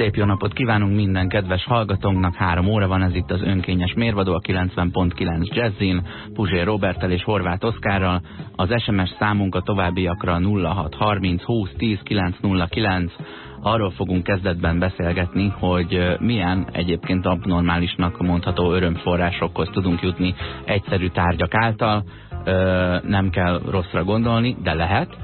Szép jó napot kívánunk minden kedves hallgatónknak. Három óra van, ez itt az önkényes mérvadó a 90.9 Jazzin, Puzsér Robertel és Horváth Oszkárral. Az SMS számunk a továbbiakra 0630 20 10 909. Arról fogunk kezdetben beszélgetni, hogy milyen egyébként abnormálisnak mondható örömforrásokhoz tudunk jutni egyszerű tárgyak által. Nem kell rosszra gondolni, de lehet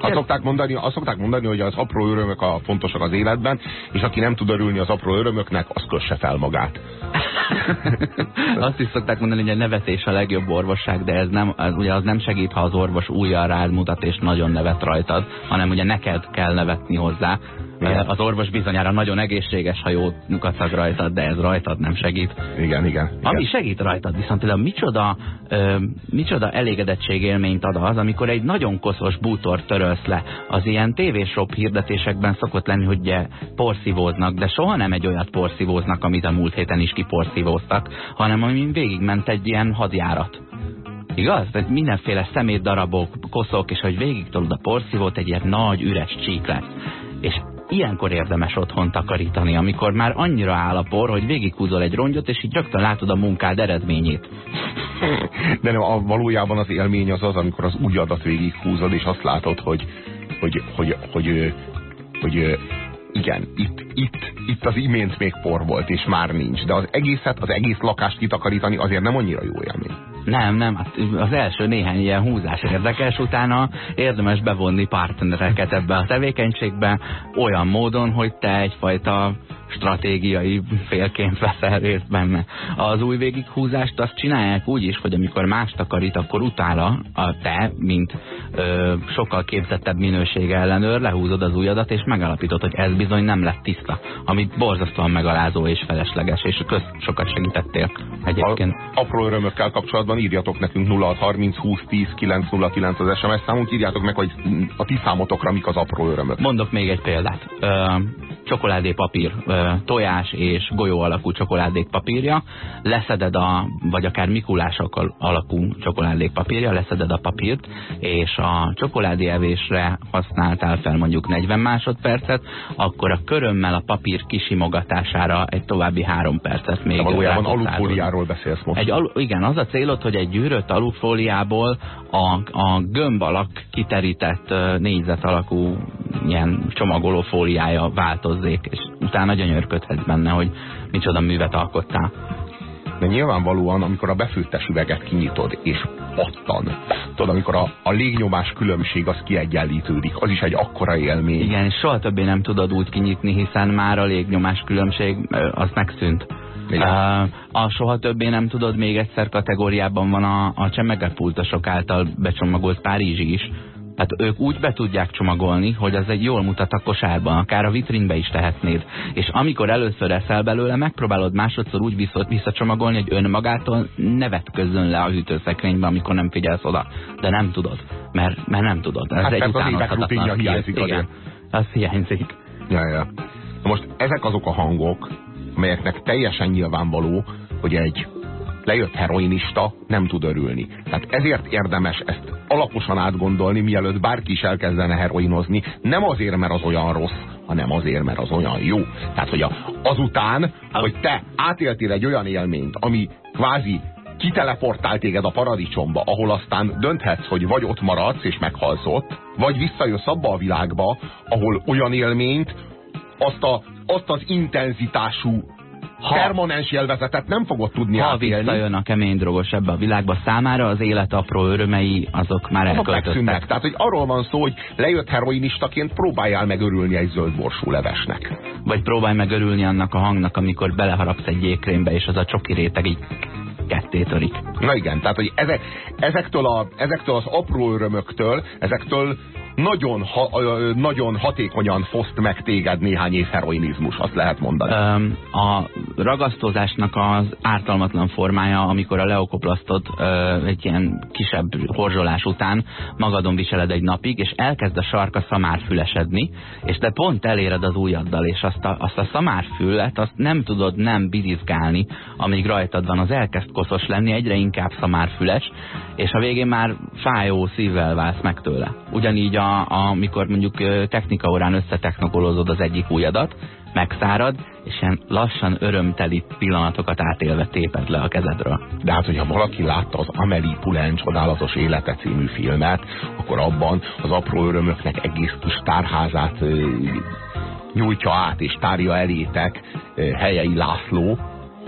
azt szokták, mondani, azt szokták mondani, hogy az apró örömök a fontosak az életben, és aki nem tud örülni az apró örömöknek, az kösse fel magát. azt is szokták mondani, hogy a nevetés a legjobb orvosság, de ez nem, az, ugye az nem segít, ha az orvos újjal rád mutat és nagyon nevet rajtad, hanem ugye neked kell nevetni hozzá, igen. Az orvos bizonyára nagyon egészséges, ha jó munkacag rajtad, de ez rajtad nem segít. Igen, igen. Ami segít rajtad, viszont például micsoda, ö, micsoda élményt ad az, amikor egy nagyon koszos bútor törölsz le. Az ilyen tévésop hirdetésekben szokott lenni, hogy ugye porszívóznak, de soha nem egy olyat porszívóznak, amit a múlt héten is kiporszívóztak, hanem amin végigment egy ilyen hadjárat. Igaz? Tehát mindenféle szemétdarabok, koszok, és hogy végig tolod a porszívót, egy ilyen nagy üres csík lesz. És ilyenkor érdemes otthon takarítani, amikor már annyira áll a por, hogy végighúzol egy rongyot, és így rögtön látod a munkád eredményét. De nem, a, valójában az élmény az az, amikor az ujjadat végighúzod, és azt látod, hogy, hogy, hogy, hogy, hogy, hogy igen, itt, itt, itt az imént még por volt, és már nincs. De az egészet, az egész lakást kitakarítani azért nem annyira jó élmény. Nem, nem, hát az első néhány ilyen húzás érdekes, utána érdemes bevonni partnereket ebbe a tevékenységbe, olyan módon, hogy te egyfajta stratégiai félként veszel részt benne. Az új végighúzást azt csinálják úgy is, hogy amikor más takarít, akkor utána a te, mint ö, sokkal képzettebb minősége ellenőr, lehúzod az ujjadat, és megalapítod, hogy ez bizony nem lett tiszta, amit borzasztóan megalázó és felesleges, és köz sokat segítettél egyébként. A, apró örömökkel kapcsolatban írjatok nekünk 0630 20 10 909 az SMS számunk, írjátok meg, hogy a ti számotokra mik az apró örömök. Mondok még egy példát. Ö, csokoládépapír, tojás és golyó alakú csokoládék papírja, leszeded a, vagy akár Mikulás alakú csokoládék papírja, leszeded a papírt, és a csokoládé evésre használtál fel mondjuk 40 másodpercet, akkor a körömmel a papír kisimogatására egy további 3 percet még. De valójában alufóliáról beszélsz most. Egy alu, igen, az a célod, hogy egy gyűrött alufóliából a, a gömb alak kiterített négyzet alakú ilyen csomagoló fóliája változzék, és utána gyönyörködhetsz benne, hogy micsoda művet alkottál. De nyilvánvalóan, amikor a befőttes üveget kinyitod, és pattan, tudod, amikor a, a légnyomás különbség az kiegyenlítődik, az is egy akkora élmény. Igen, és soha többé nem tudod úgy kinyitni, hiszen már a légnyomás különbség az megszűnt. Uh, a soha többé nem tudod, még egyszer kategóriában van a, a csemegepultosok által becsomagolt Párizsi is, Hát ők úgy be tudják csomagolni, hogy az egy jól mutat a kosárban, akár a vitrínbe is tehetnéd. És amikor először eszel belőle, megpróbálod másodszor úgy viszont visszacsomagolni, hogy önmagától nevet közön le a hűtőszekrénybe, amikor nem figyelsz oda. De nem tudod, mert, mert nem tudod. Ez hát egy utánozhatatlan hiányzik. Igen, az hiányzik. Ja, ja. Most ezek azok a hangok, amelyeknek teljesen nyilvánvaló, hogy egy lejött heroinista nem tud örülni. Tehát ezért érdemes ezt alaposan átgondolni, mielőtt bárki is elkezdene heroinozni. Nem azért, mert az olyan rossz, hanem azért, mert az olyan jó. Tehát, hogy azután, hogy te átéltél egy olyan élményt, ami kvázi kiteleportál téged a paradicsomba, ahol aztán dönthetsz, hogy vagy ott maradsz és meghalsz ott, vagy visszajössz abba a világba, ahol olyan élményt, azt, a, azt az intenzitású ha, permanens jelvezetet nem fogod tudni ha átélni. Ha visszajön a kemény drogos ebbe a világba számára, az élet apró örömei, azok már azok elköltöttek. Tehát, hogy arról van szó, hogy lejött heroinistaként próbáljál megörülni egy zöld borsú levesnek. Vagy próbálj megörülni annak a hangnak, amikor beleharapsz egy jégkrémbe, és az a csoki réteg így ketté törik. Na igen, tehát hogy ezek, ezektől, a, ezektől az apró örömöktől, ezektől nagyon, ha, nagyon hatékonyan foszt meg téged néhány év heroinizmus, azt lehet mondani. A ragasztózásnak az ártalmatlan formája, amikor a leokoplasztot egy ilyen kisebb horzsolás után magadon viseled egy napig, és elkezd a sarka szamárfülesedni, és te pont eléred az ujjaddal, és azt a, azt a szamárfület azt nem tudod nem bizizgálni, amíg rajtad van, az elkezd koszos lenni, egyre inkább szamárfüles, és a végén már fájó szívvel válsz meg tőle. Ugyanígy a a, amikor mondjuk technika órán összetechnokolózod az egyik ujjadat, megszárad, és ilyen lassan örömteli pillanatokat átélve téped le a kezedről. De hát, hogyha valaki látta az Amelie Poulain csodálatos élete című filmet, akkor abban az apró örömöknek egész kis tárházát nyújtja át és tárja elétek Helyei László,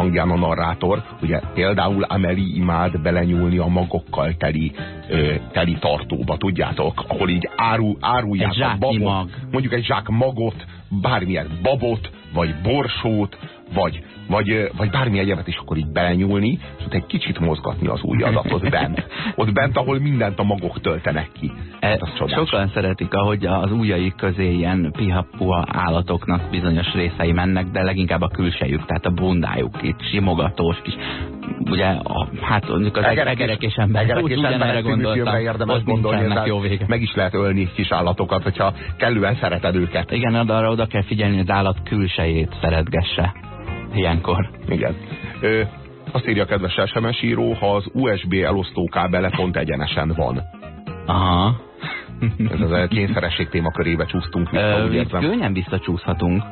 hangján a narrátor, ugye például Ameli imád belenyúlni a magokkal teli, ö, teli tartóba, tudjátok, ahol így áru, árulják egy a babot, mag. mondjuk egy zsák magot, bármilyen babot, vagy borsót, vagy, vagy, vagy bármi egyebet is akkor így belenyúlni, és ott egy kicsit mozgatni az ujjadat ott bent. Ott bent, ahol mindent a magok töltenek ki. E, sokan szeretik, ahogy az ujjai közé ilyen piha állatoknak bizonyos részei mennek, de leginkább a külsejük, tehát a bundájuk itt simogatós kis ugye, a, hát mondjuk az egerek, egerek és emberek úgy ugyanerre gondoltam, érdemes gondolni, jó vége. meg is lehet ölni kis állatokat, hogyha kellően szereted őket. Igen, arra oda kell figyelni, hogy az állat külsejét szeretgesse ilyenkor. Igen. Ö, azt írja a kedves SMS író, ha az USB elosztó kábele pont egyenesen van. Aha. Ez az a kényszeresség témakörébe csúsztunk vissza, úgy érzem. Könnyen visszacsúszhatunk.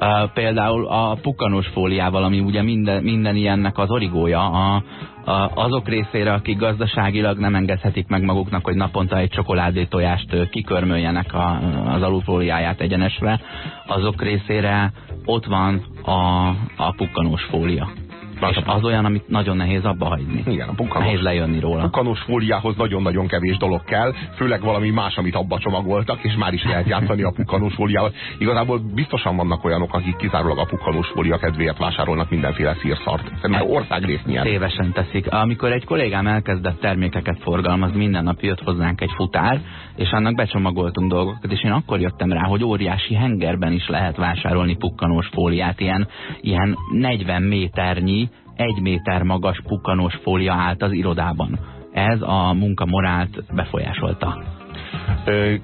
Uh, például a pukkanós fóliával, ami ugye minden, minden ilyennek az origója, a, a, azok részére, akik gazdaságilag nem engedhetik meg maguknak, hogy naponta egy csokoládé tojást kikörmöljenek a, az alulfóliáját egyenesre, azok részére ott van a, a pukkanós fólia. És az olyan, amit nagyon nehéz abba hagyni. Igen, a pukkanós, nehéz lejönni róla. A pukkanós fóliához nagyon-nagyon kevés dolog kell, főleg valami más, amit abba csomagoltak, és már is lehet játszani a pukkanós fóliával. Igazából biztosan vannak olyanok, akik kizárólag a pukkanós fólia kedvéért vásárolnak mindenféle szírszart. Szerintem országrész milyen. Tévesen teszik. Amikor egy kollégám elkezdett termékeket forgalmazni, minden nap jött hozzánk egy futár, és annak becsomagoltunk dolgokat, és én akkor jöttem rá, hogy óriási hengerben is lehet vásárolni pukkanós fóliát, ilyen, ilyen 40 méternyi egy méter magas pukkanós fólia állt az irodában. Ez a munka morált befolyásolta.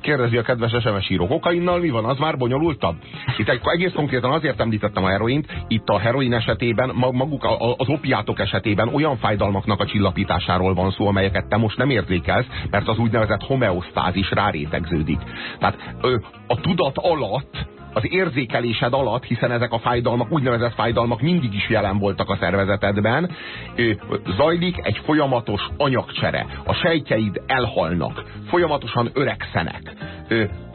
Kérdezi a kedves SMS író, kokainnal mi van? Az már bonyolultabb? Itt egy, egész konkrétan azért említettem a heroint, itt a heroin esetében, maguk az opiátok esetében olyan fájdalmaknak a csillapításáról van szó, amelyeket te most nem érzékelsz, mert az úgynevezett homeosztázis rárétegződik. Tehát a tudat alatt az érzékelésed alatt, hiszen ezek a fájdalmak, úgynevezett fájdalmak mindig is jelen voltak a szervezetedben, zajlik egy folyamatos anyagcsere. A sejtjeid elhalnak, folyamatosan öregszenek,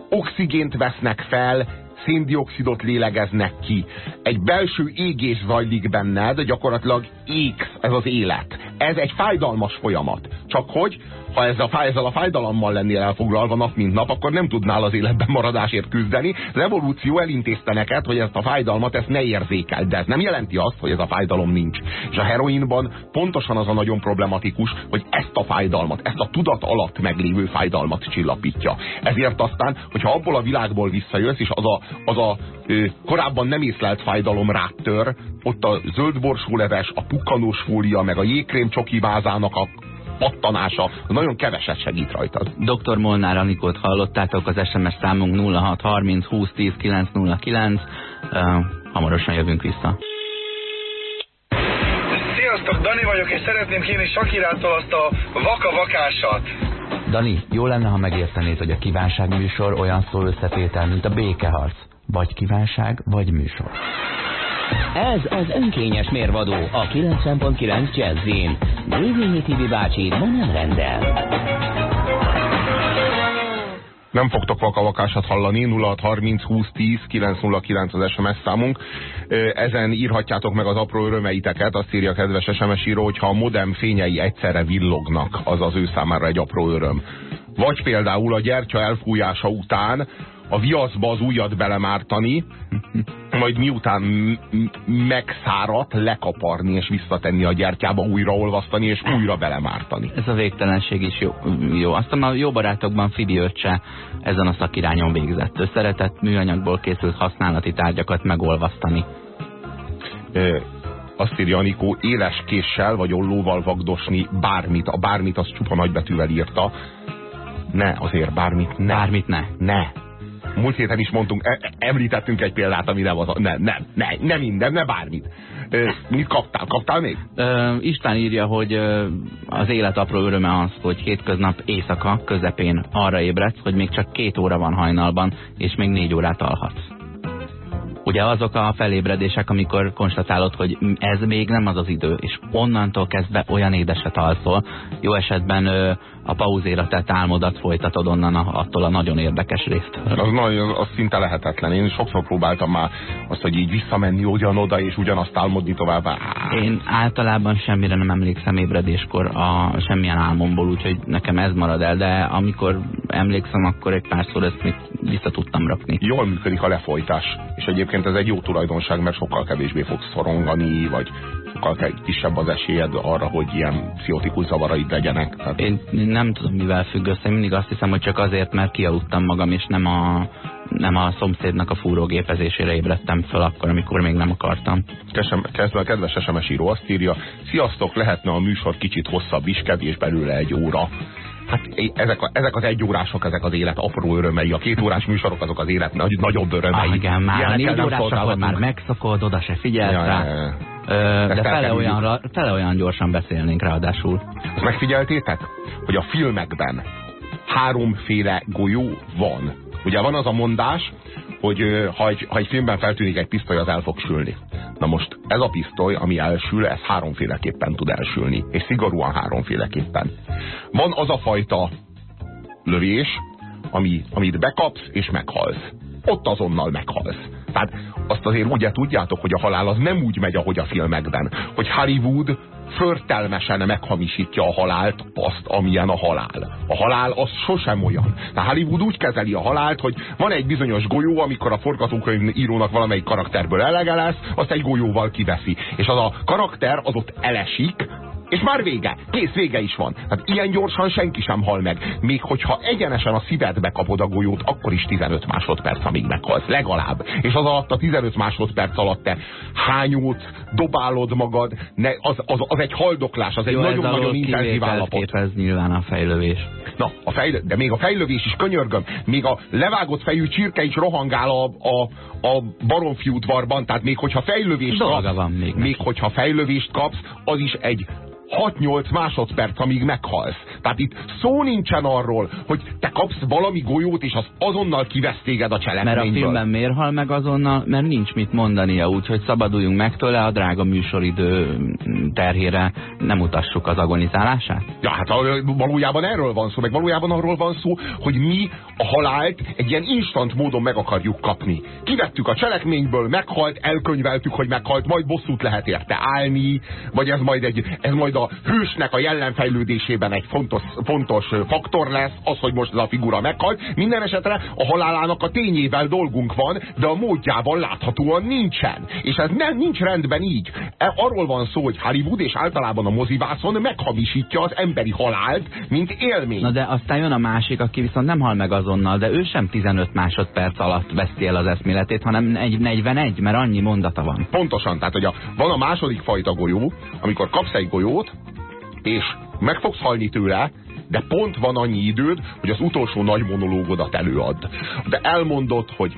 oxigént vesznek fel, széndiokszidot lélegeznek ki. Egy belső égés zajlik benned, gyakorlatilag égsz ez az élet. Ez egy fájdalmas folyamat. Csak hogy ha ezzel a, ezzel a fájdalommal lennél elfoglalva nap mint nap, akkor nem tudnál az életben maradásért küzdeni. Az evolúció elintézte neked, hogy ezt a fájdalmat ezt ne érzékel, de ez nem jelenti azt, hogy ez a fájdalom nincs. És a heroinban pontosan az a nagyon problematikus, hogy ezt a fájdalmat, ezt a tudat alatt meglévő fájdalmat csillapítja. Ezért aztán, hogyha abból a világból visszajössz, és az a, az a ö, korábban nem észlelt fájdalom ráttör, ott a zöldborsóleves, a pukkanós fólia, meg a jégkrém csoki vázának a pattanása nagyon keveset segít rajta. Dr. Molnár Anikót hallottátok, az SMS számunk 0630 2010 909. Uh, hamarosan jövünk vissza. Sziasztok, Dani vagyok, és szeretném kérni Sakirától azt a vaka-vakásat. Dani, jó lenne, ha megértenéd, hogy a kívánságműsor olyan szó összetétel, mint a békeharc. Vagy kívánság, vagy műsor. Ez az önkényes mérvadó a 90.9 Jazzin. Dévényi Tibi bácsi ma nem rendel. Nem fogtok vakavakásat hallani, 0630 2010 909 az SMS számunk. Ezen írhatjátok meg az apró örömeiteket, azt írja a kedves SMS író, hogyha a modem fényei egyszerre villognak, az az ő számára egy apró öröm. Vagy például a gyertya elfújása után a viaszba az ujjat belemártani, majd miután megszáradt, lekaparni és visszatenni a gyertyába, újraolvasztani és újra belemártani. Ez a végtelenség is jó. jó. Aztán a jó barátokban Fidi öccse ezen a szakirányon végzett. Ő szeretett műanyagból készült használati tárgyakat megolvasztani. Ö, azt írja Anikó, éles késsel vagy ollóval vagdosni bármit. A bármit az csupa nagybetűvel írta. Ne, azért bármit ne. Bármit ne. Ne múlt héten is mondtunk, e említettünk egy példát, ami nem az. Nem, nem, nem, nem minden, ne bármit. Mit kaptál? Kaptál még? Ö, István írja, hogy az élet apró öröme az, hogy hétköznap éjszaka közepén arra ébredsz, hogy még csak két óra van hajnalban, és még négy órát alhatsz. Ugye azok a felébredések, amikor konstatálod, hogy ez még nem az az idő, és onnantól kezdve olyan édeset alszol, jó esetben a pauzéra álmodat folytatod onnan a, attól a nagyon érdekes részt. Az, nagyon, az szinte lehetetlen. Én sokszor próbáltam már azt, hogy így visszamenni ugyanoda, és ugyanazt álmodni tovább. Én általában semmire nem emlékszem ébredéskor a semmilyen álmomból, úgyhogy nekem ez marad el, de amikor emlékszem, akkor egy párszor ezt még vissza tudtam rakni. Jól működik a lefolytás, és egyébként ez egy jó tulajdonság, mert sokkal kevésbé fogsz szorongani, vagy sokkal kisebb az esélyed arra, hogy ilyen pszichotikus zavaraid legyenek. Tehát... Én nem tudom, mivel függ össze. Mindig azt hiszem, hogy csak azért, mert kialudtam magam, és nem a, nem a szomszédnak a fúrógépezésére ébredtem föl akkor, amikor még nem akartam. Kezdve, kedves SMS író azt írja, sziasztok, lehetne a műsor kicsit hosszabb is, kevés belőle egy óra. Hát ezek, a, ezek az egyórások, ezek az élet apró örömei, a két órás műsorok azok az élet nagy, nagyobb örömei. Ah, igen, már a négy órások már megszokod, oda se figyelsz ja, rá. Ja, ja. Ö, de fele olyan, fele olyan gyorsan beszélnénk ráadásul. Azt megfigyeltétek, hogy a filmekben háromféle golyó van. Ugye van az a mondás, hogy ha egy, ha egy filmben feltűnik egy pisztoly, az el fog sülni. Na most ez a pisztoly, ami elsül, ez háromféleképpen tud elsülni. És szigorúan háromféleképpen. Van az a fajta lövés, ami, amit bekapsz és meghalsz. Ott azonnal meghalsz. Tehát azt azért ugye tudjátok, hogy a halál az nem úgy megy, ahogy a filmekben. Hogy Hollywood förtelmesen meghamisítja a halált azt, amilyen a halál. A halál az sosem olyan. Tehát Hollywood úgy kezeli a halált, hogy van egy bizonyos golyó, amikor a forgatókönyv írónak valamelyik karakterből elege lesz, azt egy golyóval kiveszi. És az a karakter az ott elesik, és már vége. Kész vége is van. Hát ilyen gyorsan senki sem hal meg. Még hogyha egyenesen a szívedbe kapod a golyót, akkor is 15 másodperc, amíg meghalsz. Legalább. És az alatt a 15 másodperc alatt te hányót, dobálod magad, ne, az, az, az egy haldoklás, az egy nagyon-nagyon intenzív állapot. Ez nyilván a fejlövés. Na, a fejlő, de még a fejlövés is könyörgöm. Még a levágott fejű csirke is rohangál a, a, a baromfi udvarban, tehát még hogyha fejlövést kapsz, még, még hogyha fejlövést kapsz, az is egy 6-8 másodperc, amíg meghalsz. Tehát itt szó nincsen arról, hogy te kapsz valami golyót, és az azonnal kivesz téged a cselekményből. Mert a filmben miért hal meg azonnal? Mert nincs mit mondania, úgyhogy szabaduljunk meg tőle, a drága műsoridő terhére nem utassuk az agonizálását. Ja, hát valójában erről van szó, meg valójában arról van szó, hogy mi a halált egy ilyen instant módon meg akarjuk kapni. Kivettük a cselekményből, meghalt, elkönyveltük, hogy meghalt, majd bosszút lehet érte állni, vagy ez majd, egy, ez majd a a hősnek a jellemfejlődésében egy fontos, fontos faktor lesz, az, hogy most ez a figura meghalt. Minden esetre a halálának a tényével dolgunk van, de a módjával láthatóan nincsen. És ez nem nincs rendben így. E, arról van szó, hogy Hollywood és általában a mozivászon meghamisítja az emberi halált, mint élmény. Na de aztán jön a másik, aki viszont nem hal meg azonnal, de ő sem 15 másodperc alatt veszti el az eszméletét, hanem egy 41, mert annyi mondata van. Pontosan, tehát hogy a, van a második fajta golyó, amikor kapsz egy golyót, és meg fogsz halni tőle, de pont van annyi időd, hogy az utolsó nagy monológodat előadd. De elmondod, hogy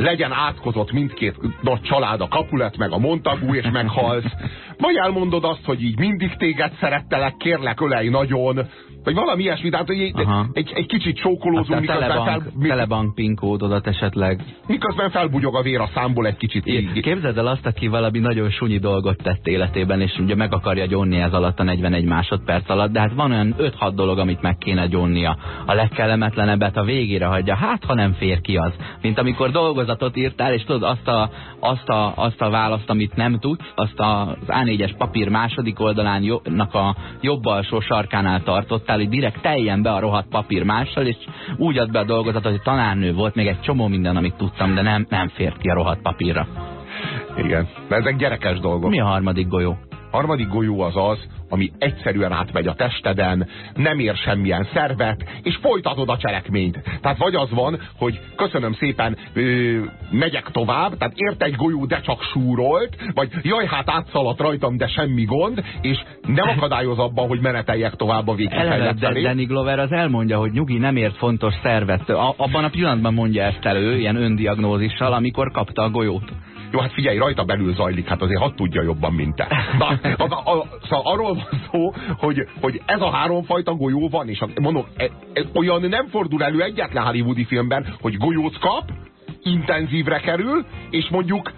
legyen átkozott mindkét nagy család, a Kapulet meg a Montagu, és meghalsz. Vagy elmondod azt, hogy így mindig téged szerettelek, kérlek, ölej nagyon, vagy valami ilyesmi, tehát egy, egy, egy kicsit csókolózunk, miközben telebank, fel... Telebank pinkódodat esetleg. Miközben felbugyog a vér a számból egy kicsit. Így. Képzeld el azt, aki valami nagyon sunyi dolgot tett életében, és ugye meg akarja gyónni ez alatt a 41 másodperc alatt, de hát van olyan 5-6 dolog, amit meg kéne gyónnia. A legkellemetlenebbet a végére hagyja, hát ha nem fér ki az. Mint amikor dolgozatot írtál, és tudod azt a, azt a, azt a választ, amit nem tudsz, azt az A4-es papír második oldalán a jobb alsó sarkánál tartott, hagytál, hogy direkt teljen be a rohadt papír mással, és úgy ad be a dolgozatot, hogy tanárnő volt, még egy csomó minden, amit tudtam, de nem, nem fért ki a rohadt papírra. Igen, de ezek gyerekes dolgok. Mi a harmadik golyó? Harmadik golyó az az, ami egyszerűen átmegy a testeden, nem ér semmilyen szervet, és folytatod a cselekményt. Tehát vagy az van, hogy köszönöm szépen, ö, megyek tovább, tehát ért egy golyó, de csak súrolt, vagy jaj, hát átszaladt rajtam, de semmi gond, és nem akadályoz abban, hogy meneteljek tovább a végkifejlet felé. Danny Glover az elmondja, hogy nyugi nem ért fontos szervet. A, abban a pillanatban mondja ezt elő, ilyen öndiagnózissal, amikor kapta a golyót. Jó, hát figyelj, rajta belül zajlik, hát azért hadd tudja jobban, mint te. Na, a, a, a, szóval arról van szó, hogy, hogy ez a háromfajta golyó van, és mondom, e, e, olyan nem fordul elő egyetlen hollywoodi filmben, hogy golyót kap, intenzívre kerül, és mondjuk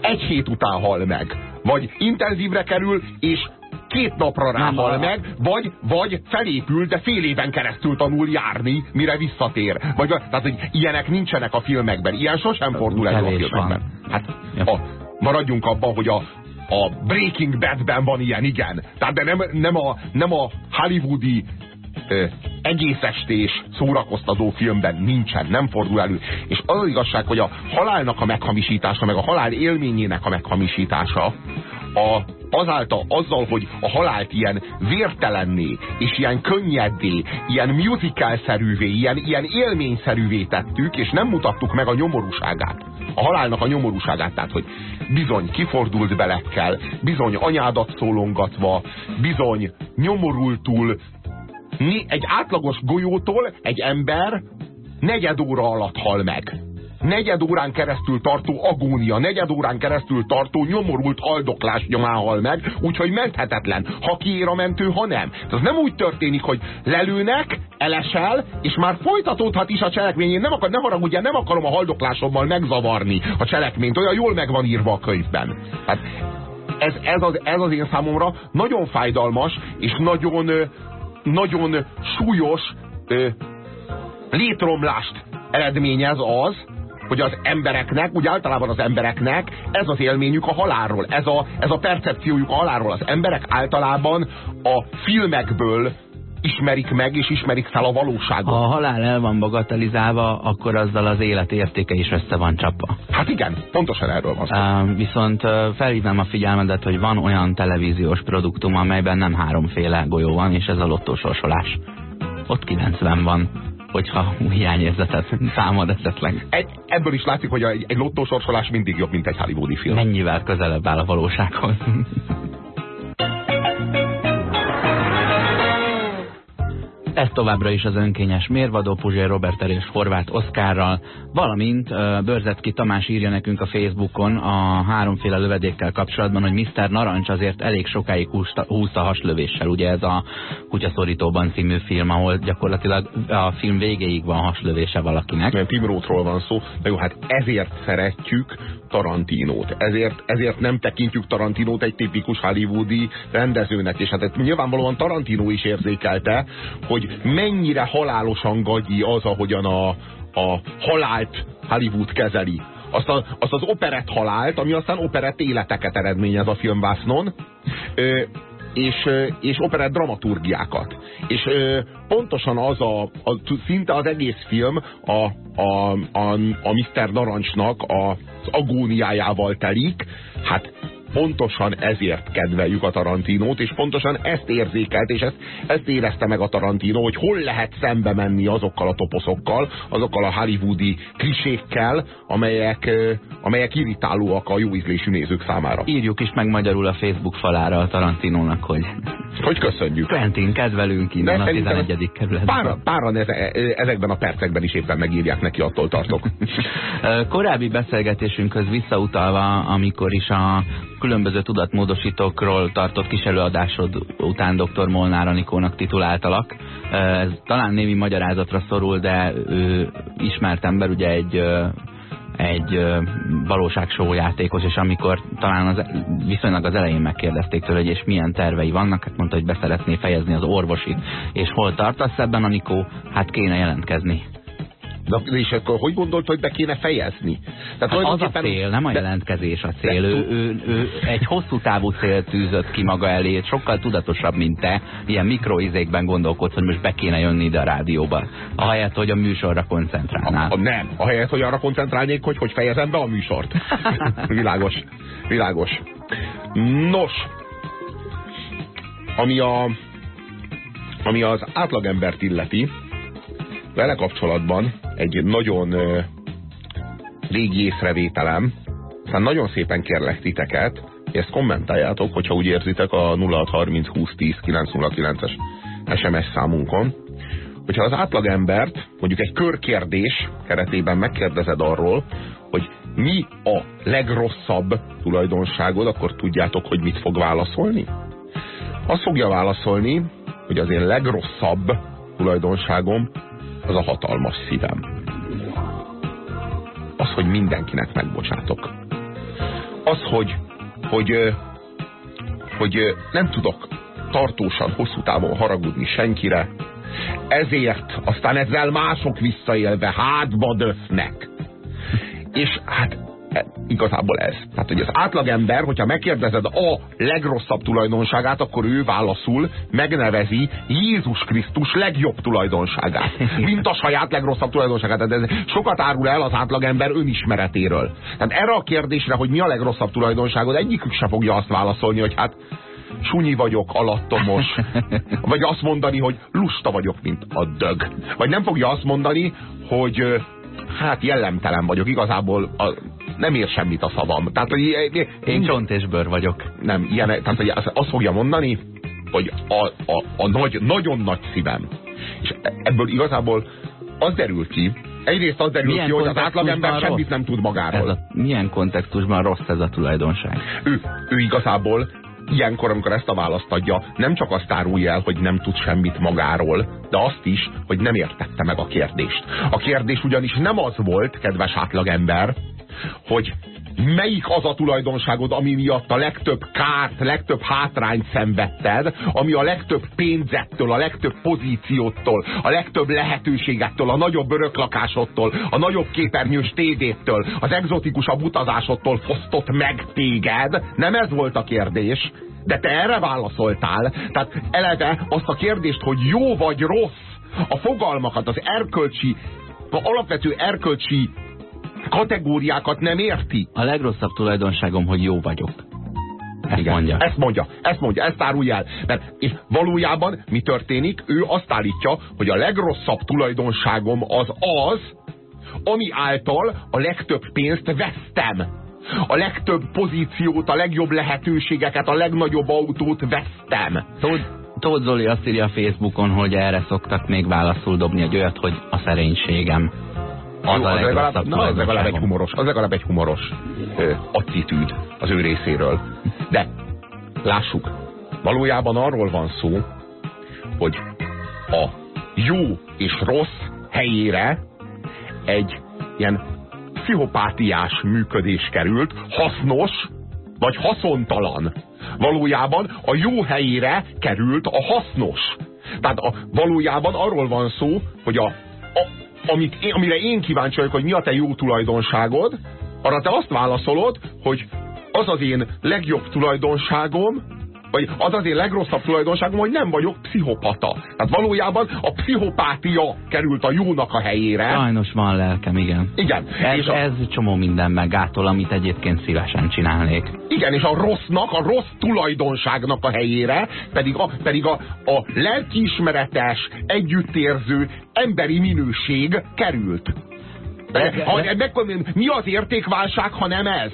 egy hét után hal meg. Vagy intenzívre kerül, és két napra ráhal meg, vagy, vagy felépül, de fél éven keresztül tanul járni, mire visszatér. Vagy, tehát, hogy ilyenek nincsenek a filmekben. Ilyen sosem fordul elő a filmekben. van. Hát a, maradjunk abban, hogy a, a Breaking Badben van ilyen, igen. Tehát de nem, nem, a, nem a hollywoodi ö, egész estés szórakoztató filmben nincsen, nem fordul elő. És az az igazság, hogy a halálnak a meghamisítása, meg a halál élményének a meghamisítása, a, azáltal, azzal, hogy a halált ilyen vértelenné, és ilyen könnyedé, ilyen musical-szerűvé, ilyen, ilyen élményszerűvé tettük, és nem mutattuk meg a nyomorúságát. A halálnak a nyomorúságát, tehát, hogy bizony kifordult belekkel, bizony anyádat szólongatva, bizony nyomorultul, egy átlagos golyótól egy ember negyed óra alatt hal meg. Negyed órán keresztül tartó agónia, negyed órán keresztül tartó nyomorult haldoklás nyomán hal meg, úgyhogy menthetetlen. Ha kiér a mentő, ha nem. Ez nem úgy történik, hogy lelőnek, elesel, és már folytatódhat is a cselekmény. Én nem, akar, nem haragudjál, nem akarom a haldoklásommal megzavarni a cselekményt. Olyan jól meg van írva a könyvben. Hát ez, ez, az, ez az én számomra nagyon fájdalmas, és nagyon, nagyon súlyos ö, létromlást eredményez az, hogy az embereknek, úgy általában az embereknek ez az élményük a halálról, ez a, ez a percepciójuk a halálról. Az emberek általában a filmekből ismerik meg és ismerik fel a valóságot. Ha a halál el van bagatelizálva, akkor azzal az élet értéke is össze van csapva. Hát igen, pontosan erről van szó. Uh, viszont uh, felhívnám a figyelmedet, hogy van olyan televíziós produktum, amelyben nem háromféle golyó van, és ez a lottósorsolás. Ott 90 van, hogyha hiányérzetet számad esetleg. Egy, ebből is látszik, hogy egy, egy lottósorsolás mindig jobb, mint egy hollywoodi film. Mennyivel közelebb áll a valósághoz. Ez továbbra is az önkényes mérvadó Puzsér Roberter és Horváth Oszkárral, valamint Börzetki Tamás írja nekünk a Facebookon a háromféle lövedékkel kapcsolatban, hogy Mr. Narancs azért elég sokáig húzta, húzta haslövéssel. Ugye ez a Kutyaszorítóban című film, ahol gyakorlatilag a film végéig van haslövése valakinek. Mert Tim van szó, de jó, hát ezért szeretjük Tarantinót. Ezért, ezért nem tekintjük Tarantinót egy tipikus hollywoodi rendezőnek, és hát nyilvánvalóan Tarantino is érzékelte, hogy mennyire halálosan gagyi az, ahogyan a, a halált Hollywood kezeli. Azt, a, azt az operett halált, ami aztán operett életeket eredményez a filmvásznon, ö, és, és operett dramaturgiákat. És ö, pontosan az a, a, szinte az egész film a, a, a, a Mr. Narancsnak az agóniájával telik, hát pontosan ezért kedveljük a Tarantinót, és pontosan ezt érzékelt, és ezt, ezt érezte meg a Tarantino, hogy hol lehet szembe menni azokkal a toposzokkal, azokkal a hollywoodi klisékkel, amelyek, amelyek irritálóak a jó ízlésű nézők számára. Írjuk is meg magyarul a Facebook falára a Tarantinónak, hogy Hogy köszönjük. Quentin, kedvelünk innen De a szerintem 11. kerületben. Páran, páran eze, ezekben a percekben is éppen megírják neki, attól tartok. Korábbi beszélgetésünkhöz visszautalva, amikor is a különböző tudatmódosítókról tartott kis előadásod után dr. Molnár Anikónak tituláltalak. Ez talán némi magyarázatra szorul, de ő ismert ember, ugye egy egy valóságshow játékos, és amikor talán az, viszonylag az elején megkérdezték tőle, hogy és milyen tervei vannak, hát mondta, hogy beszeretné fejezni az orvosit. És hol tartasz ebben, Anikó? Hát kéne jelentkezni. De, és akkor hogy gondolt, hogy be kéne fejezni? Tehát hát az a cél, nem a jelentkezés a cél. De, ő, ő, ő egy hosszú távú cél tűzött ki maga elé, sokkal tudatosabb, mint te. Ilyen mikroizékben gondolkodsz, hogy most be kéne jönni ide a rádióba. Ahelyett, hogy a műsorra koncentrálnál. A, a, nem, ahelyett, hogy arra koncentrálnék, hogy hogy fejezem be a műsort. világos, világos. Nos, ami, a, ami az átlagembert illeti, vele kapcsolatban egy nagyon ö, régi észrevételem, aztán nagyon szépen kérlek titeket, hogy ezt kommentáljátok, hogyha úgy érzitek a 0630 2010 909-es SMS számunkon, hogyha az átlagembert mondjuk egy körkérdés keretében megkérdezed arról, hogy mi a legrosszabb tulajdonságod, akkor tudjátok, hogy mit fog válaszolni? Azt fogja válaszolni, hogy az én legrosszabb tulajdonságom az a hatalmas szívem. Az, hogy mindenkinek megbocsátok. Az, hogy, hogy, hogy nem tudok tartósan, hosszú távon haragudni senkire, ezért aztán ezzel mások visszaélve hátba döfnek. És hát igazából ez. Tehát, hogy az átlagember, hogyha megkérdezed a legrosszabb tulajdonságát, akkor ő válaszul, megnevezi Jézus Krisztus legjobb tulajdonságát. Mint a saját legrosszabb tulajdonságát. Tehát ez sokat árul el az átlagember önismeretéről. Tehát erre a kérdésre, hogy mi a legrosszabb tulajdonságod, egyikük se fogja azt válaszolni, hogy hát sunyi vagyok, alattomos. Vagy azt mondani, hogy lusta vagyok, mint a dög. Vagy nem fogja azt mondani, hogy hát jellemtelen vagyok, igazából a, nem ér semmit a szavam. Tehát, hogy én, én csont és bőr vagyok. Nem, ilyen, tehát hogy azt fogja mondani, hogy a, a, a nagy, nagyon nagy szívem. És ebből igazából az derül ki, egyrészt az derül milyen ki, hogy az átlagember semmit nem tud magáról. Ez a, milyen kontextusban rossz ez a tulajdonság? Ő, ő igazából ilyenkor, amikor ezt a választ adja, nem csak azt árulja el, hogy nem tud semmit magáról, de azt is, hogy nem értette meg a kérdést. A kérdés ugyanis nem az volt, kedves átlagember, hogy melyik az a tulajdonságod, ami miatt a legtöbb kárt, legtöbb hátrányt szenvedted, ami a legtöbb pénzettől, a legtöbb pozíciótól, a legtöbb lehetőségettől, a nagyobb öröklakásodtól, a nagyobb képernyős tévétől, az egzotikusabb utazásodtól fosztott meg téged. Nem ez volt a kérdés, de te erre válaszoltál. Tehát eleve azt a kérdést, hogy jó vagy rossz, a fogalmakat, az erkölcsi, a alapvető erkölcsi kategóriákat nem érti. A legrosszabb tulajdonságom, hogy jó vagyok. Ezt Igen, mondja. Ezt mondja, ezt mondja, ezt árulja el. Mert, és valójában mi történik? Ő azt állítja, hogy a legrosszabb tulajdonságom az az, ami által a legtöbb pénzt vesztem. A legtöbb pozíciót, a legjobb lehetőségeket, a legnagyobb autót vesztem. Tóth Zoli azt írja a Facebookon, hogy erre szoktak még válaszul dobni egy olyat, hogy a szerénységem. Az, az, legalább, na, az legalább egy humoros, az legalább egy humoros ö, attitűd az ő részéről. De lássuk, valójában arról van szó, hogy a jó és rossz helyére egy ilyen pszichopátiás működés került, hasznos vagy haszontalan. Valójában a jó helyére került a hasznos. Tehát a, valójában arról van szó, hogy a, a, amit én, amire én kíváncsi vagyok, hogy mi a te jó tulajdonságod, arra te azt válaszolod, hogy az az én legjobb tulajdonságom, vagy az az én legrosszabb tulajdonságom, hogy nem vagyok pszichopata. Tehát valójában a pszichopátia került a jónak a helyére. Sajnos van lelkem, igen. Igen. Ez, és a... ez csomó minden megátol, amit egyébként szívesen csinálnék. Igen, és a rossznak, a rossz tulajdonságnak a helyére pedig a, pedig a, a lelkiismeretes, együttérző, emberi minőség került. De, de, ha, de, mi az értékválság, ha nem ez?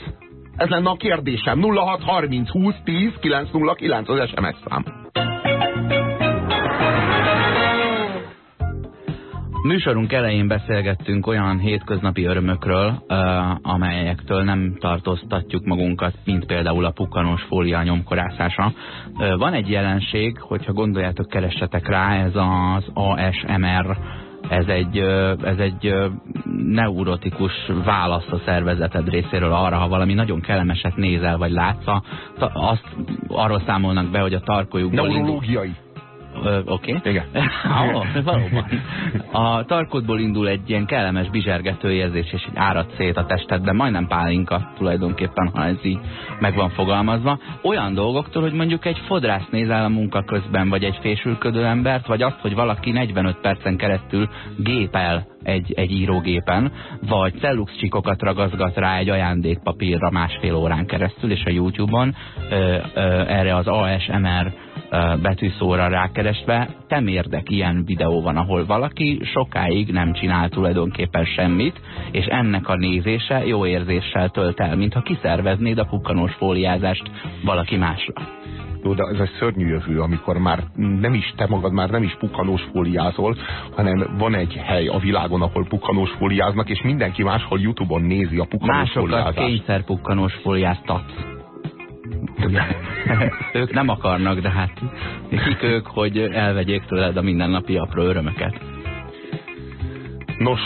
Ez lenne a kérdésem. 0630 20 10 909 az SMS szám. Műsorunk elején beszélgettünk olyan hétköznapi örömökről, amelyektől nem tartóztatjuk magunkat, mint például a pukkanos fólia nyomkorászása. Van egy jelenség, hogyha gondoljátok, keressetek rá, ez az ASMR ez egy, ez egy neurotikus válasz a szervezeted részéről arra, ha valami nagyon kellemeset nézel, vagy látsz, azt arról számolnak be, hogy a tarkolyukból... Neurológiai. Oké. Okay. Igen. Ó, valóban. A tarkodból indul egy ilyen kellemes bizsergető érzés, és egy árad szét a testedben, majdnem pálinka tulajdonképpen, ha ez így meg van fogalmazva. Olyan dolgoktól, hogy mondjuk egy fodrász nézel a munka közben, vagy egy fésülködő embert, vagy azt, hogy valaki 45 percen keresztül gépel egy, egy írógépen, vagy cellux csikokat ragazgat rá egy ajándékpapírra másfél órán keresztül, és a Youtube-on erre az ASMR betűszóra rákeresve temérdek ilyen videó van, ahol valaki sokáig nem csinál tulajdonképpen semmit, és ennek a nézése jó érzéssel tölt el, mintha kiszerveznéd a pukkanós fóliázást valaki másra. Jó, de ez egy szörnyű jövő, amikor már nem is te magad már nem is pukkanós fóliázol, hanem van egy hely a világon, ahol pukkanós fóliáznak, és mindenki máshol Youtube-on nézi a pukkanós Másokat fóliázást. kényszer pukkanós fóliáztatsz. Ugye? ők nem akarnak, de hát kik ők, hogy elvegyék tőled a mindennapi apró örömöket. Nos,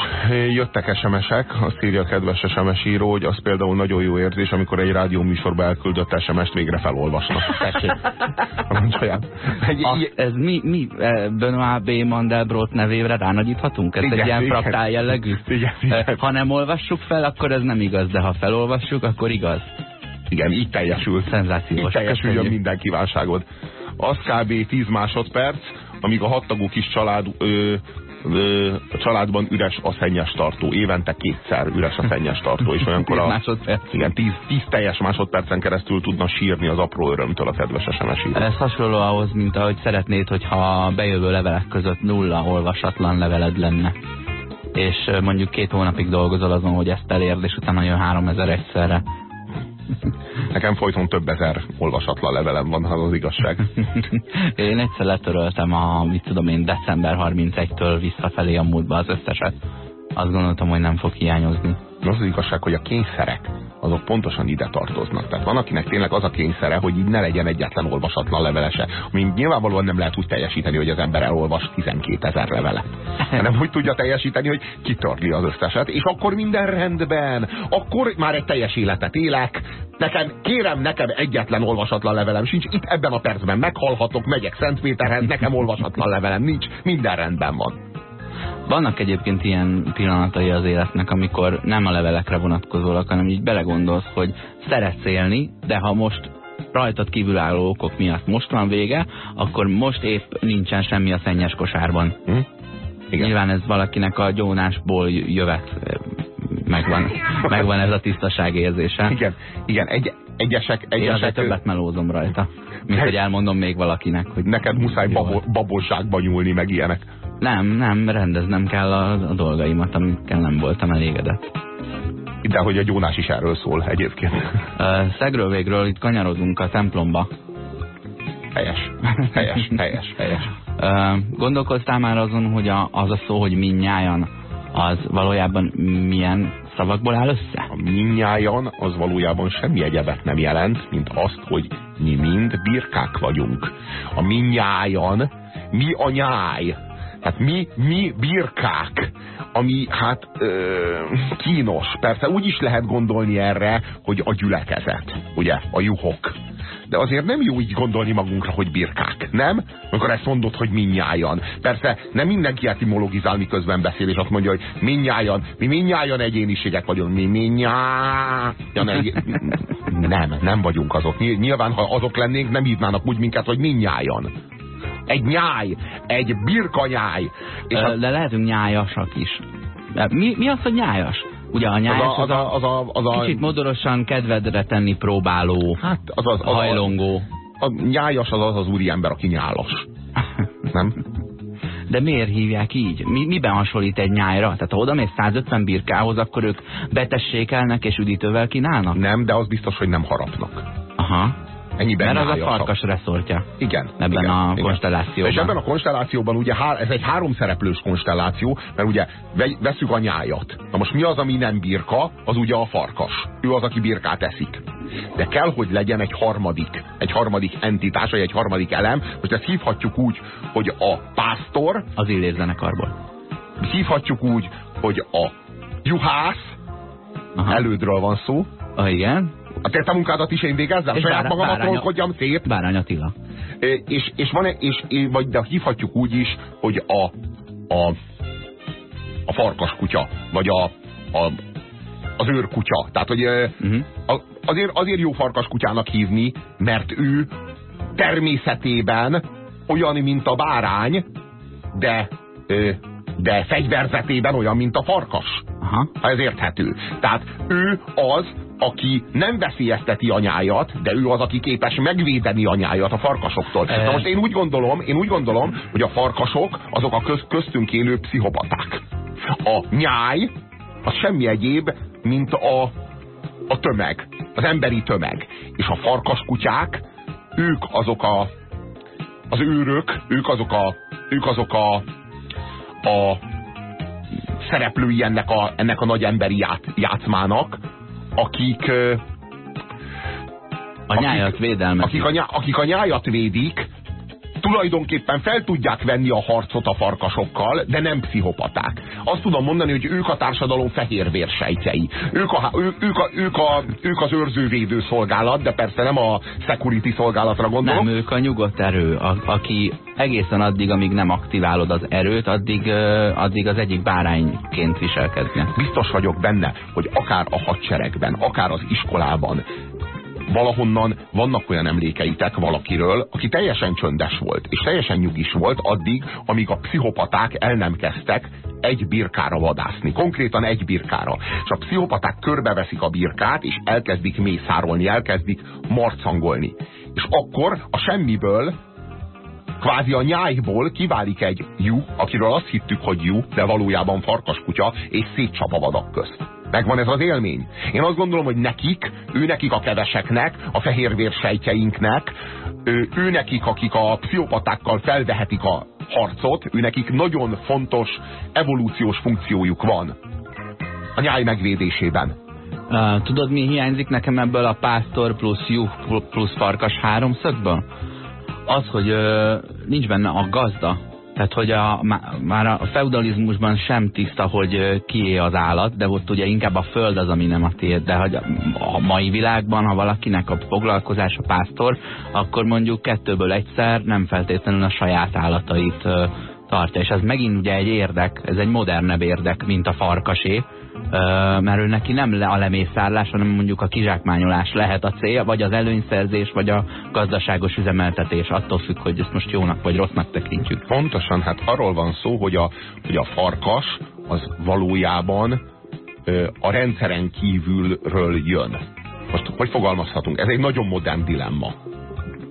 jöttek SMS-ek, azt írja a kedves SMS író, hogy az például nagyon jó érzés, amikor egy rádió műsorba elküldött SMS-t végre felolvasnak. Tessék. Egy, Azt, ez mi, mi eh, Benoit B. Mandelbrot nevévre ránagyíthatunk? Ez Igen, egy ilyen igen. fraktál jellegű? Igen, igen. Eh, Ha nem olvassuk fel, akkor ez nem igaz, de ha felolvassuk, akkor igaz. Igen, így teljesül. Szenzációs. Így teljesüljön Köszönjük. minden kívánságod. Az kb. 10 másodperc, amíg a hattagú kis család ö, ö, a családban üres a szennyes tartó. Évente kétszer üres a szennyes tartó, és olyankor 10 a, igen, 10, 10 teljes másodpercen keresztül tudna sírni az apró örömtől a kedves SMS író. Ez hasonló ahhoz, mint ahogy szeretnéd, hogyha a bejövő levelek között nulla olvasatlan leveled lenne. És mondjuk két hónapig dolgozol azon, hogy ezt elérd, és utána jön 3000 egyszerre. Nekem folyton több ezer olvasatlan levelem van, az az igazság. Én egyszer letöröltem a, mit tudom én, december 31-től visszafelé a múltba az összeset. Azt gondoltam, hogy nem fog hiányozni. Az az igazság, hogy a kényszerek, azok pontosan ide tartoznak. Tehát van, akinek tényleg az a kényszere, hogy így ne legyen egyetlen olvasatlan levelese. Ami nyilvánvalóan nem lehet úgy teljesíteni, hogy az ember elolvas 12 ezer levelet. Hanem úgy tudja teljesíteni, hogy kitörli az összeset, és akkor minden rendben. Akkor már egy teljes életet élek. Nekem, kérem, nekem egyetlen olvasatlan levelem sincs. Itt ebben a percben meghalhatok, megyek Szentpéterhez, nekem olvasatlan levelem nincs. Minden rendben van. Vannak egyébként ilyen pillanatai az életnek, amikor nem a levelekre vonatkozólag, hanem így belegondolsz, hogy szeretsz élni, de ha most rajtad kívülálló okok miatt most van vége, akkor most épp nincsen semmi a szennyes kosárban. Hm? Igen. Nyilván ez valakinek a gyónásból jövet. Megvan, megvan ez a tisztaság érzése. Igen, igen, egy, egyesek, Én egyesek többet melózom rajta, mint hogy elmondom még valakinek, hogy neked muszáj babo, babosságba nyúlni, meg ilyenek. Nem, nem, rendeznem kell a, a dolgaimat, amikkel nem voltam elégedett. De hogy a gyónás is erről szól egyébként. Szegről végről itt kanyarodunk a templomba. Helyes, helyes, helyes, helyes. Gondolkoztál már azon, hogy a, az a szó, hogy minnyájan, az valójában milyen szavakból áll össze? A minnyájan az valójában semmi egyebet nem jelent, mint azt, hogy mi mind birkák vagyunk. A minnyájan mi a nyáj. Tehát mi, mi birkák, ami hát ö, kínos. Persze úgy is lehet gondolni erre, hogy a gyülekezet, ugye, a juhok. De azért nem jó így gondolni magunkra, hogy birkák, nem? Amikor ezt mondod, hogy minnyájan. Persze nem mindenki etimologizál, miközben beszél, és azt mondja, hogy minnyájan, mi minnyájan egyéniségek vagyunk, mi minnyájan egy... Nem, nem vagyunk azok. Ny- Nyilván, ha azok lennénk, nem hívnának úgy minket, hogy minnyájan. Egy nyáj, egy birkanyáj. És az, De lehetünk nyájasak is. De Mi, mi az, hogy nyájas? Ugye a az, nyájas a, az, a, az, a, az a... kicsit modorosan kedvedre tenni próbáló, Hát, az, az, az, az, hajlongó. a nyájas az az az úriember, aki nyálas. Nem? De miért hívják így? Mi, miben hasonlít egy nyájra? Tehát ha oda mész 150 birkához, akkor ők betessékelnek és üdítővel kínálnak? Nem, de az biztos, hogy nem harapnak. Aha. Ennyiben Mert az a farkas reszortja. Igen. Ebben igen, a igen. konstellációban. És ebben a konstellációban ugye há, ez egy háromszereplős konstelláció, mert ugye ve- veszük a nyájat. Na most mi az, ami nem birka, az ugye a farkas. Ő az, aki birkát eszik. De kell, hogy legyen egy harmadik, egy harmadik entitás, vagy egy harmadik elem. Most ezt hívhatjuk úgy, hogy a pásztor, Az Illés zenekarból. hívhatjuk úgy, hogy a juhász, Aha. elődről van szó, Ah, igen? A te, munkádat is én végezzem? És Saját bára- magamat báránya- trollkodjam szét? Bárány Attila. És, és van -e, és, vagy de hívhatjuk úgy is, hogy a, a, a farkas kutya, vagy a, a, az őrkutya. Tehát, hogy ö, Uh-huh. a- azért, azért jó farkas kutyának hívni, mert ő természetében olyan, mint a bárány, de, de fegyverzetében olyan, mint a farkas. Aha. Ha ez érthető. Tehát ő az, aki nem veszélyezteti anyájat, de ő az, aki képes megvédeni anyájat a farkasoktól. E- Na most én úgy gondolom, én úgy gondolom, hogy a farkasok azok a köz, köztünk élő pszichopaták. A nyáj az semmi egyéb, mint a, a tömeg, az emberi tömeg. És a farkaskutyák, ők azok a az őrök, ők azok a ők azok a, a szereplői ennek a, ennek a nagy emberi ját, játszmának, akik, A nyájat védelmet. akik, a, nyá- akik a nyájat védik, tulajdonképpen fel tudják venni a harcot a farkasokkal, de nem pszichopaták. Azt tudom mondani, hogy ők a társadalom fehér vérsejtjei. Ők, a, ők, ők, a, ők, a, ők az őrzővédő szolgálat, de persze nem a security szolgálatra gondolok. Nem, ők a nyugodt erő, a, aki egészen addig, amíg nem aktiválod az erőt, addig, addig az egyik bárányként viselkednek. biztos vagyok benne, hogy akár a hadseregben, akár az iskolában valahonnan vannak olyan emlékeitek valakiről, aki teljesen csöndes volt, és teljesen nyugis volt addig, amíg a pszichopaták el nem kezdtek egy birkára vadászni. Konkrétan egy birkára. És a pszichopaták körbeveszik a birkát, és elkezdik mészárolni, elkezdik marcangolni. És akkor a semmiből kvázi a nyájból kiválik egy jú, akiről azt hittük, hogy jú, de valójában farkaskutya, és szétcsap a vadak közt. Megvan ez az élmény. Én azt gondolom, hogy nekik, ő nekik a keveseknek, a fehérvérsejtjeinknek, ő, ő nekik, akik a pszichopatákkal felvehetik a harcot, ő nekik nagyon fontos evolúciós funkciójuk van a nyáj megvédésében. Tudod, mi hiányzik nekem ebből a pásztor plusz juh plusz farkas háromszögből? Az, hogy uh, nincs benne a gazda. Tehát, hogy a, má- már a feudalizmusban sem tiszta, hogy kié az állat, de ott ugye inkább a föld az, ami nem a tiéd. De hogy a, mai világban, ha valakinek a foglalkozás a pásztor, akkor mondjuk kettőből egyszer nem feltétlenül a saját állatait tartja. És ez megint ugye egy érdek, ez egy modernebb érdek, mint a farkasé, mert ő neki nem le a lemészárlás, hanem mondjuk a kizsákmányolás lehet a cél, vagy az előnyszerzés, vagy a gazdaságos üzemeltetés, attól függ, hogy ezt most jónak vagy rossznak tekintjük. Pontosan, hát arról van szó, hogy a, hogy a farkas az valójában a rendszeren kívülről jön. Most hogy fogalmazhatunk? Ez egy nagyon modern dilemma.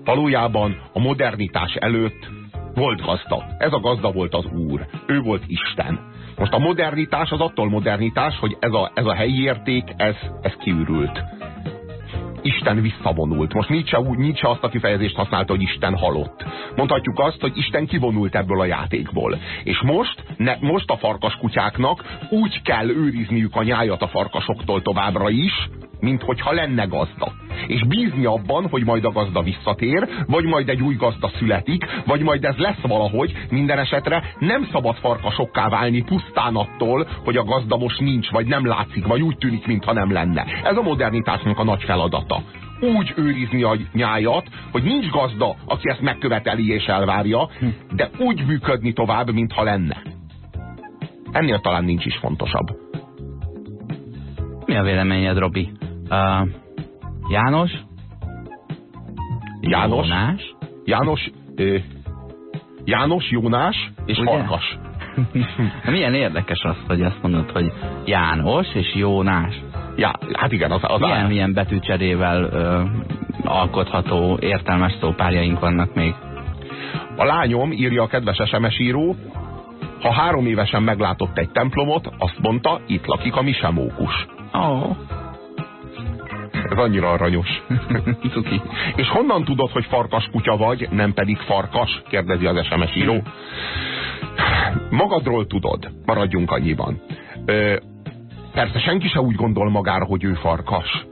Valójában a modernitás előtt volt gazda. Ez a gazda volt az úr. Ő volt Isten. Most a modernitás az attól modernitás, hogy ez a, ez a helyi érték, ez, ez kiürült. Isten visszavonult. Most Nietzsche, Nietzsche azt a kifejezést használta, hogy Isten halott. Mondhatjuk azt, hogy Isten kivonult ebből a játékból. És most, ne, most a farkaskutyáknak úgy kell őrizniük a nyájat a farkasoktól továbbra is, mint hogyha lenne gazda. És bízni abban, hogy majd a gazda visszatér, vagy majd egy új gazda születik, vagy majd ez lesz valahogy, minden esetre nem szabad farkasokká válni pusztán attól, hogy a gazda most nincs, vagy nem látszik, vagy úgy tűnik, mintha nem lenne. Ez a modernitásnak a nagy feladata. Úgy őrizni a nyájat, hogy nincs gazda, aki ezt megköveteli és elvárja, de úgy működni tovább, mintha lenne. Ennél talán nincs is fontosabb. Mi a véleményed, Robi? Uh, János? János? Jónás? János, ö, János, Jónás és Ugye? Farkas. Milyen érdekes az, hogy azt mondod, hogy János és Jónás. Ja, hát igen, az, az Milyen, milyen betűcserével ö, alkotható értelmes szópárjaink vannak még. A lányom, írja a kedves SMS író, ha három évesen meglátott egy templomot, azt mondta, itt lakik a misemókus. Oh. Ez annyira aranyos. Cuki. És honnan tudod, hogy farkas kutya vagy, nem pedig farkas? kérdezi az SMS író. Magadról tudod, maradjunk annyiban. Ö, persze senki se úgy gondol magára, hogy ő farkas.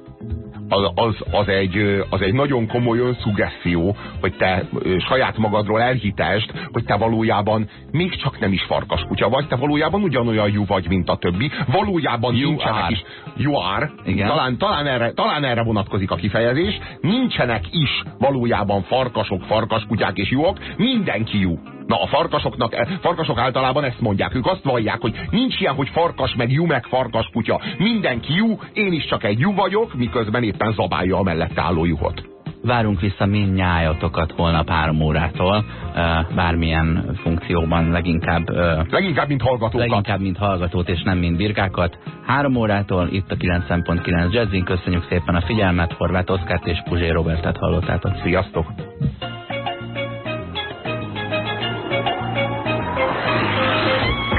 az, az, az, egy, az egy nagyon komoly önszugesszió, hogy te saját magadról elhitesd, hogy te valójában még csak nem is farkaskutya vagy, te valójában ugyanolyan jó vagy, mint a többi. Valójában you nincsenek are. is. You are. Igen. Talán, talán, erre, talán erre vonatkozik a kifejezés. Nincsenek is valójában farkasok, farkaskutyák és jók. Mindenki jó. Na a farkasoknak, eh, farkasok általában ezt mondják. Ők azt vallják, hogy nincs ilyen, hogy farkas, meg jú, meg farkas kutya. Mindenki jú, én is csak egy jú vagyok, miközben éppen zabálja a mellette álló juhot. Várunk vissza mindnyájatokat holnap három órától, ö, bármilyen funkcióban, leginkább, ö, Leginkább, mint hallgatókat. leginkább mint hallgatót és nem mint birkákat. Három órától itt a 9.9 Jazzin. Köszönjük szépen a figyelmet, Horváth Oszkárt és Puzsé Robertet hallottátok. Sziasztok!